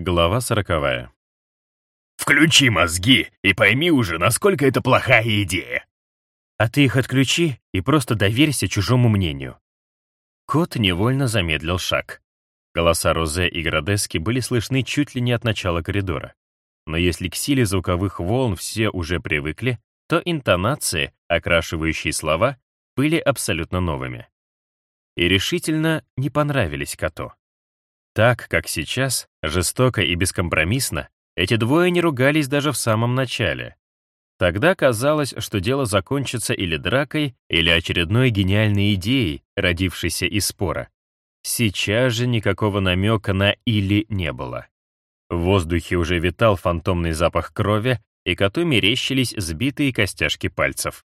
Глава сороковая. «Включи мозги и пойми уже, насколько это плохая идея!» «А ты их отключи и просто доверься чужому мнению». Кот невольно замедлил шаг. Голоса Розе и Градески были слышны чуть ли не от начала коридора. Но если к силе звуковых волн все уже привыкли, то интонации, окрашивающие слова, были абсолютно новыми. И решительно не понравились коту. Так, как сейчас, жестоко и бескомпромиссно, эти двое не ругались даже в самом начале. Тогда казалось, что дело закончится или дракой, или очередной гениальной идеей, родившейся из спора. Сейчас же никакого намека на «или» не было. В воздухе уже витал фантомный запах крови, и коту мерещились сбитые костяшки пальцев.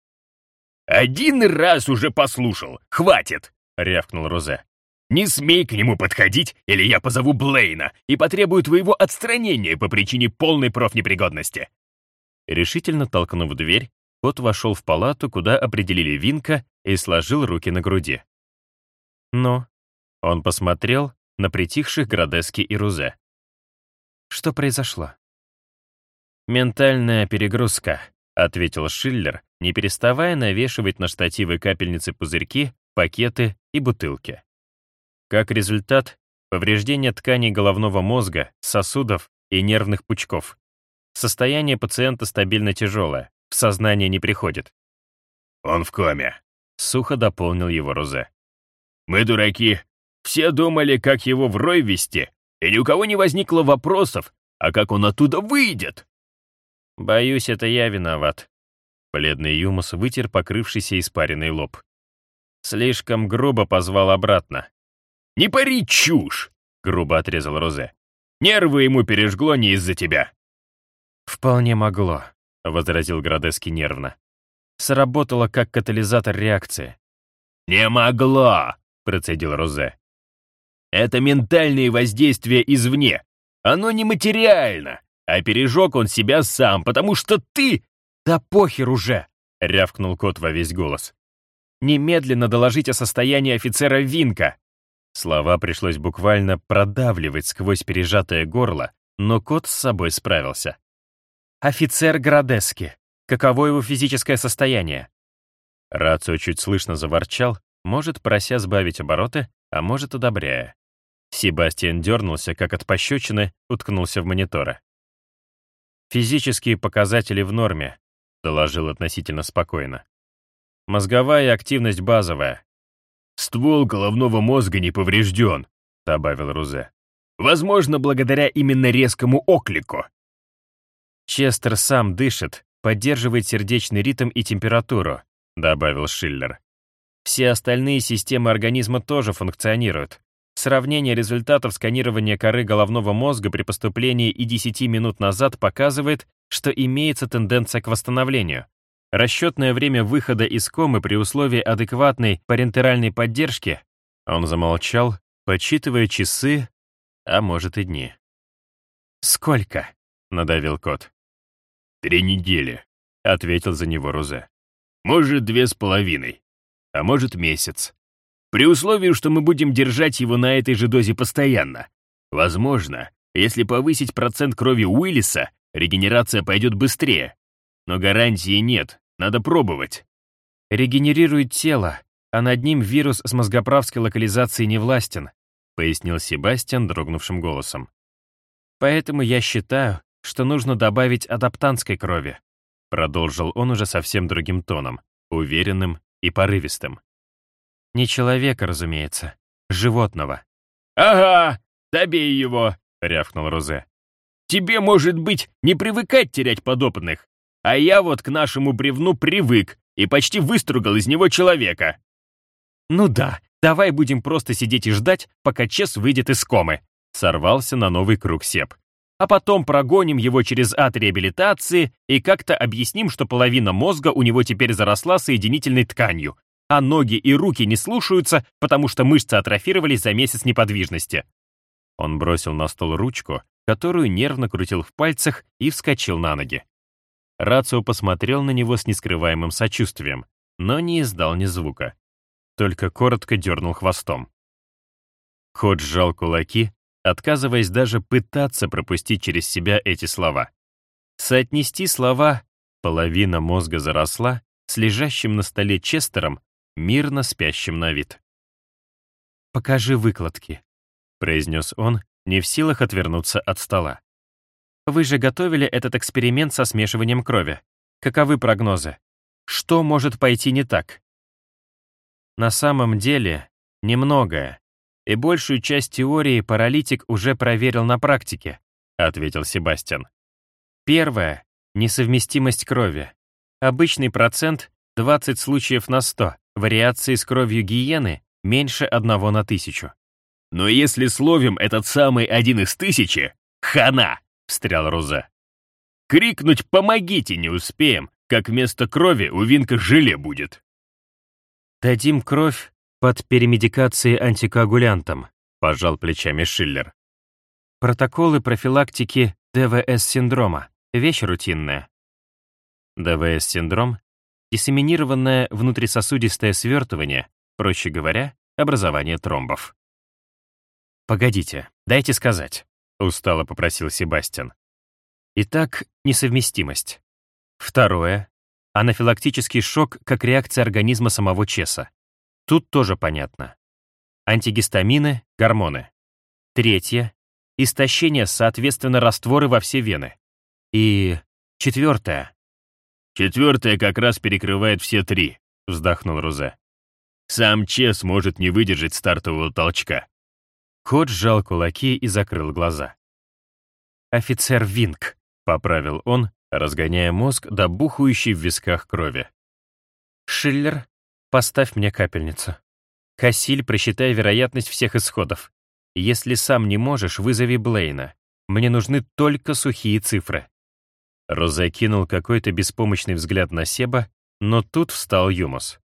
«Один раз уже послушал! Хватит!» — рявкнул Розе. Не смей к нему подходить, или я позову Блейна и потребую твоего отстранения по причине полной профнепригодности». Решительно толкнув дверь, кот вошел в палату, куда определили Винка, и сложил руки на груди. Но он посмотрел на притихших Градески и Рузе. Что произошло? «Ментальная перегрузка», — ответил Шиллер, не переставая навешивать на штативы капельницы пузырьки, пакеты и бутылки. Как результат, повреждение тканей головного мозга, сосудов и нервных пучков. Состояние пациента стабильно тяжелое, в сознание не приходит. «Он в коме», — сухо дополнил его Розе. «Мы дураки. Все думали, как его в рой вести, и ни у кого не возникло вопросов, а как он оттуда выйдет?» «Боюсь, это я виноват». Бледный Юмус вытер покрывшийся испаренный лоб. Слишком грубо позвал обратно. «Не пари чушь!» — грубо отрезал Розе. «Нервы ему пережгло не из-за тебя». «Вполне могло», — возразил Градески нервно. «Сработало как катализатор реакции». «Не могло!» — процедил Розе. «Это ментальные воздействия извне. Оно нематериально, а пережег он себя сам, потому что ты...» «Да похер уже!» — рявкнул кот во весь голос. «Немедленно доложить о состоянии офицера Винка!» Слова пришлось буквально продавливать сквозь пережатое горло, но кот с собой справился. «Офицер Градески. Каково его физическое состояние?» Рацио чуть слышно заворчал, может, прося сбавить обороты, а может, одобряя. Себастьян дернулся, как от пощечины, уткнулся в мониторы. «Физические показатели в норме», — доложил относительно спокойно. «Мозговая активность базовая, «Ствол головного мозга не поврежден», — добавил Рузе. «Возможно, благодаря именно резкому оклику». «Честер сам дышит, поддерживает сердечный ритм и температуру», — добавил Шиллер. «Все остальные системы организма тоже функционируют. Сравнение результатов сканирования коры головного мозга при поступлении и 10 минут назад показывает, что имеется тенденция к восстановлению. Расчетное время выхода из комы при условии адекватной парентеральной поддержки он замолчал, подсчитывая часы, а может и дни. «Сколько?» — надавил кот. «Три недели», — ответил за него Рузе. «Может, две с половиной, а может, месяц. При условии, что мы будем держать его на этой же дозе постоянно. Возможно, если повысить процент крови Уиллиса, регенерация пойдет быстрее, но гарантии нет, надо пробовать. Регенерирует тело, а над ним вирус с мозгоправской локализацией не властен, пояснил Себастьян дрогнувшим голосом. Поэтому я считаю, что нужно добавить адаптантской крови, продолжил он уже совсем другим тоном, уверенным и порывистым. Не человека, разумеется, животного. «Ага, добей его!» — рявкнул Розе. «Тебе, может быть, не привыкать терять подопытных, а я вот к нашему бревну привык и почти выстругал из него человека. Ну да, давай будем просто сидеть и ждать, пока Чес выйдет из комы. Сорвался на новый круг Сеп. А потом прогоним его через ад реабилитации и как-то объясним, что половина мозга у него теперь заросла соединительной тканью, а ноги и руки не слушаются, потому что мышцы атрофировались за месяц неподвижности. Он бросил на стол ручку, которую нервно крутил в пальцах и вскочил на ноги. Рацио посмотрел на него с нескрываемым сочувствием, но не издал ни звука. Только коротко дернул хвостом. Кот сжал кулаки, отказываясь даже пытаться пропустить через себя эти слова. Соотнести слова «половина мозга заросла» с лежащим на столе Честером, мирно спящим на вид. «Покажи выкладки», — произнес он, не в силах отвернуться от стола. «Вы же готовили этот эксперимент со смешиванием крови. Каковы прогнозы? Что может пойти не так?» На самом деле, немногое. И большую часть теории паралитик уже проверил на практике, ответил Себастьян. Первое — несовместимость крови. Обычный процент — 20 случаев на 100, вариации с кровью гиены — меньше одного на тысячу. «Но если словим этот самый один из тысячи, хана!» — встрял Роза. «Крикнуть «помогите» не успеем, как вместо крови у Винка желе будет». «Дадим кровь под перемедикацией антикоагулянтом», пожал плечами Шиллер. Протоколы профилактики ДВС-синдрома. Вещь рутинная. ДВС-синдром — диссеминированное внутрисосудистое свертывание, проще говоря, образование тромбов. «Погодите, дайте сказать», — устало попросил Себастьян. Итак, несовместимость. Второе — анафилактический шок как реакция организма самого Чеса. Тут тоже понятно. Антигистамины, гормоны. Третье — истощение, соответственно, растворы во все вены. И четвертое. Четвертое как раз перекрывает все три, вздохнул Рузе. Сам Чес может не выдержать стартового толчка. Кот сжал кулаки и закрыл глаза. «Офицер Винк», — поправил он, разгоняя мозг до бухающей в висках крови. «Шиллер, поставь мне капельницу. Кассиль, просчитай вероятность всех исходов. Если сам не можешь, вызови Блейна. Мне нужны только сухие цифры». Роза кинул какой-то беспомощный взгляд на Себа, но тут встал Юмус.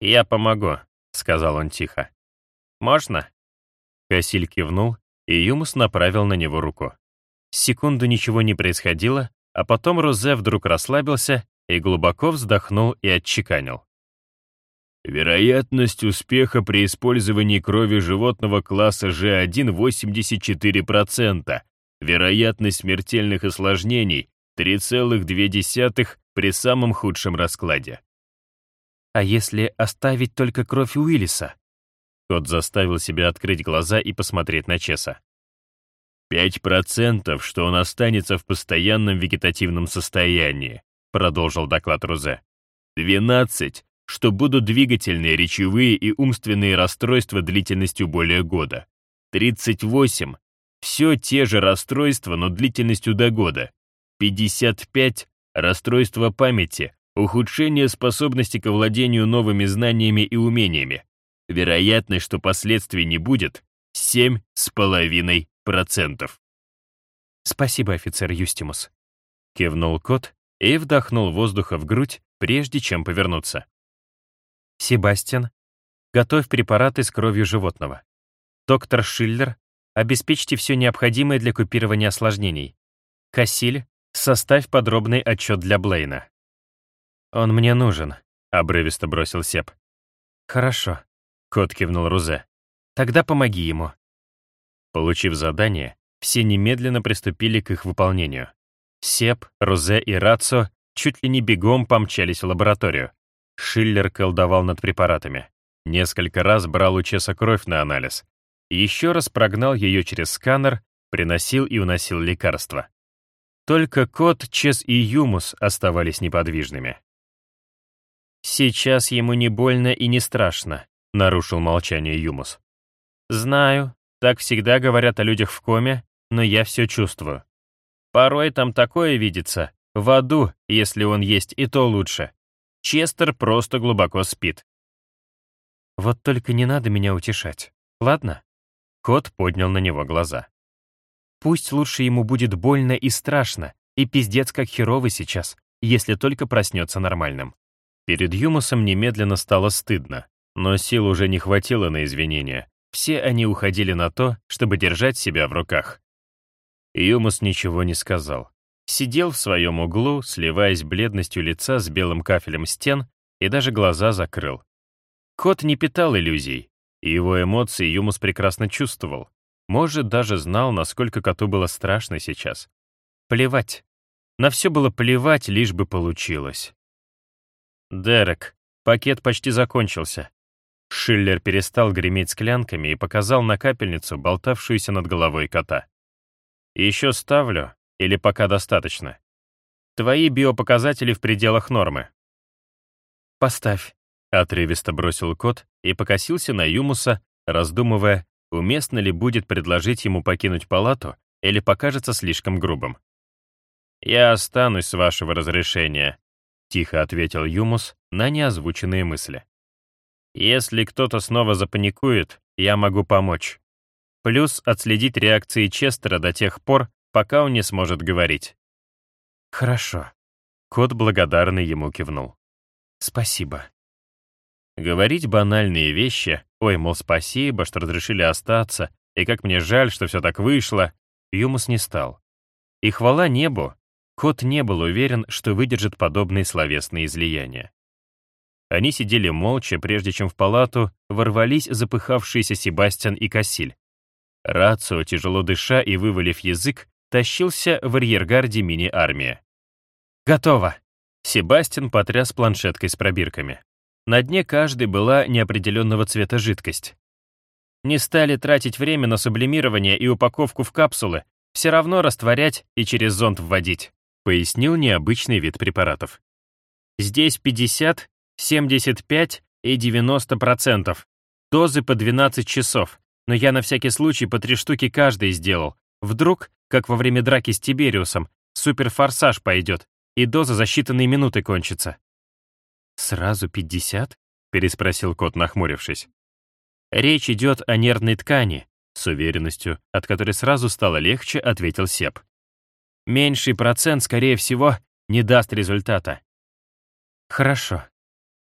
«Я помогу», — сказал он тихо. «Можно?» Кассиль кивнул, и Юмус направил на него руку. Секунду ничего не происходило, а потом Розе вдруг расслабился и глубоко вздохнул и отчеканил. Вероятность успеха при использовании крови животного класса G1 84%. Вероятность смертельных осложнений 3,2 при самом худшем раскладе. А если оставить только кровь Уиллиса? Кот заставил себя открыть глаза и посмотреть на Чеса. «Пять процентов, что он останется в постоянном вегетативном состоянии», продолжил доклад Рузе. «Двенадцать, что будут двигательные, речевые и умственные расстройства длительностью более года. Тридцать восемь, все те же расстройства, но длительностью до года. Пятьдесят пять, расстройства памяти, ухудшение способности к владению новыми знаниями и умениями, Вероятность, что последствий не будет, 7,5%. «Спасибо, офицер Юстимус», — кивнул кот и вдохнул воздуха в грудь, прежде чем повернуться. «Себастьян, готовь препараты с кровью животного. Доктор Шиллер, обеспечьте все необходимое для купирования осложнений. Кассиль, составь подробный отчет для Блейна». «Он мне нужен», — обрывисто бросил Сеп. «Хорошо», Кот кивнул Рузе. «Тогда помоги ему». Получив задание, все немедленно приступили к их выполнению. Сеп, Рузе и Рацо чуть ли не бегом помчались в лабораторию. Шиллер колдовал над препаратами. Несколько раз брал у Чеса кровь на анализ. Еще раз прогнал ее через сканер, приносил и уносил лекарства. Только кот, Чес и Юмус оставались неподвижными. Сейчас ему не больно и не страшно, нарушил молчание Юмус. «Знаю, так всегда говорят о людях в коме, но я все чувствую. Порой там такое видится, в аду, если он есть, и то лучше. Честер просто глубоко спит». «Вот только не надо меня утешать, ладно?» Кот поднял на него глаза. «Пусть лучше ему будет больно и страшно, и пиздец как херово сейчас, если только проснется нормальным». Перед Юмусом немедленно стало стыдно. Но сил уже не хватило на извинения. Все они уходили на то, чтобы держать себя в руках. Юмус ничего не сказал. Сидел в своем углу, сливаясь бледностью лица с белым кафелем стен, и даже глаза закрыл. Кот не питал иллюзий, и его эмоции Юмус прекрасно чувствовал. Может, даже знал, насколько коту было страшно сейчас. Плевать. На все было плевать, лишь бы получилось. «Дерек, пакет почти закончился». Шиллер перестал греметь склянками и показал на капельницу, болтавшуюся над головой кота. «Еще ставлю, или пока достаточно? Твои биопоказатели в пределах нормы». «Поставь», — отрывисто бросил кот и покосился на Юмуса, раздумывая, уместно ли будет предложить ему покинуть палату или покажется слишком грубым. «Я останусь с вашего разрешения», — тихо ответил Юмус на неозвученные мысли. «Если кто-то снова запаникует, я могу помочь. Плюс отследить реакции Честера до тех пор, пока он не сможет говорить». «Хорошо». Кот благодарный ему кивнул. «Спасибо». Говорить банальные вещи, ой, мол, спасибо, что разрешили остаться, и как мне жаль, что все так вышло, Юмус не стал. И хвала небу, кот не был уверен, что выдержит подобные словесные излияния. Они сидели молча, прежде чем в палату ворвались запыхавшиеся Себастьян и Кассиль. Рацио, тяжело дыша и вывалив язык, тащился в арьергарде мини-армия. «Готово!» Себастьян потряс планшеткой с пробирками. На дне каждой была неопределенного цвета жидкость. Не стали тратить время на сублимирование и упаковку в капсулы, все равно растворять и через зонд вводить, пояснил необычный вид препаратов. Здесь 50, 75 и 90%. Дозы по 12 часов, но я на всякий случай по три штуки каждый сделал. Вдруг, как во время драки с Тибериусом, суперфорсаж пойдет, и доза за считанные минуты кончится. «Сразу пятьдесят?» — переспросил кот, нахмурившись. «Речь идет о нервной ткани», — с уверенностью, от которой сразу стало легче, ответил Сеп. «Меньший процент, скорее всего, не даст результата». «Хорошо».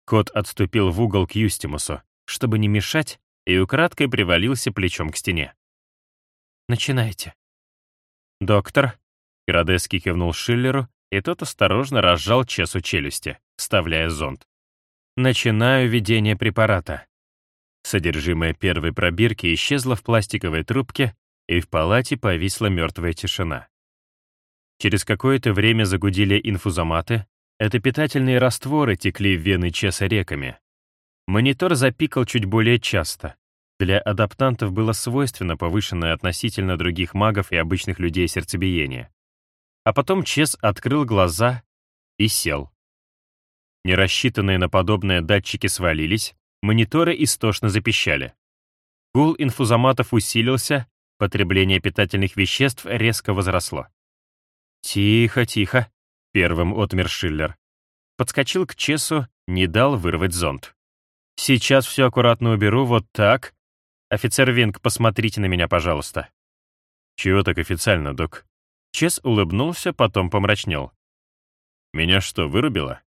Кот отступил в угол к Юстимусу, чтобы не мешать, и украдкой привалился плечом к стене. «Начинайте». «Доктор», — Градеский кивнул Шиллеру, и тот осторожно разжал Чесу челюсти, вставляя зонд. Начинаю введение препарата. Содержимое первой пробирки исчезло в пластиковой трубке, и в палате повисла мертвая тишина. Через какое-то время загудели инфузоматы, это питательные растворы текли в вены Чеса реками. Монитор запикал чуть более часто. Для адаптантов было свойственно повышенное относительно других магов и обычных людей сердцебиение. А потом Чес открыл глаза и сел. Нерассчитанные на подобное датчики свалились, мониторы истошно запищали. Гул инфузоматов усилился, потребление питательных веществ резко возросло. «Тихо, тихо», — первым отмер Шиллер. Подскочил к Чесу, не дал вырвать зонт. «Сейчас все аккуратно уберу, вот так. Офицер Винг, посмотрите на меня, пожалуйста». «Чего так официально, док?» Чес улыбнулся, потом помрачнел. «Меня что, вырубило?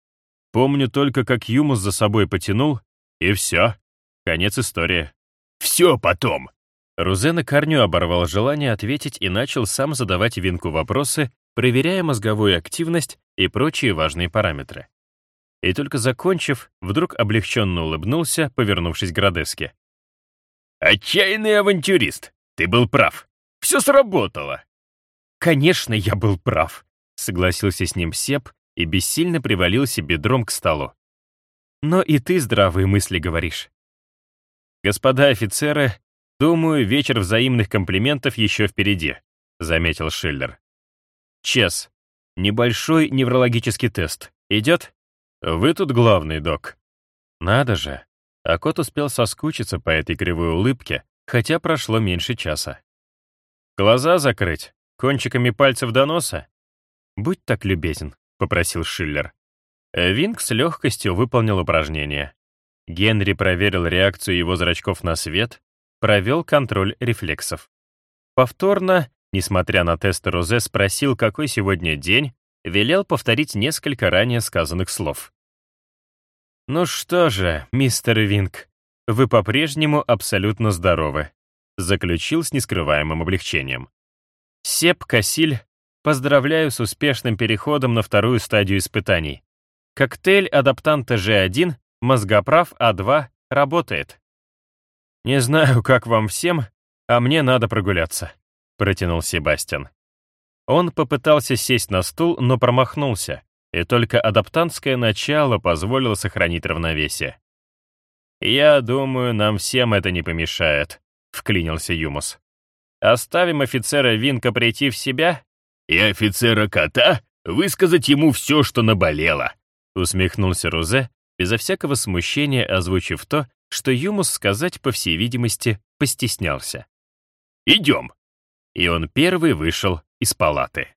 Помню только, как Юмус за собой потянул, и все. Конец истории». «Все потом!» Рузе на корню оборвал желание ответить и начал сам задавать Винку вопросы, проверяя мозговую активность и прочие важные параметры. И только закончив, вдруг облегченно улыбнулся, повернувшись к Градеске. «Отчаянный авантюрист! Ты был прав! Все сработало!» «Конечно, я был прав», — согласился с ним Сеп и бессильно привалился бедром к столу. «Но и ты здравые мысли говоришь». «Господа офицеры, думаю, вечер взаимных комплиментов еще впереди», — заметил Шиллер. «Чес, небольшой неврологический тест. Идет? Вы тут главный, док». «Надо же». А кот успел соскучиться по этой кривой улыбке, хотя прошло меньше часа. «Глаза закрыть?» Кончиками пальцев до носа? «Будь так любезен», — попросил Шиллер. Винг с легкостью выполнил упражнение. Генри проверил реакцию его зрачков на свет, провел контроль рефлексов. Повторно, несмотря на тесты Розе, спросил, какой сегодня день, велел повторить несколько ранее сказанных слов. «Ну что же, мистер Винг, вы по-прежнему абсолютно здоровы», заключил с нескрываемым облегчением. Сеп Касиль, поздравляю с успешным переходом на вторую стадию испытаний. Коктейль адаптанта G1, мозгоправ А2 работает. Не знаю, как вам всем, «А мне надо прогуляться», — протянул Себастьян. Он попытался сесть на стул, но промахнулся, и только адаптантское начало позволило сохранить равновесие. «Я думаю, нам всем это не помешает», — вклинился Юмус. «Оставим офицера Винка прийти в себя?» «И офицера Кота высказать ему все, что наболело», — усмехнулся Рузе, безо всякого смущения озвучив то, что Юмус сказать, по всей видимости, постеснялся. «Идем!» И он первый вышел из палаты.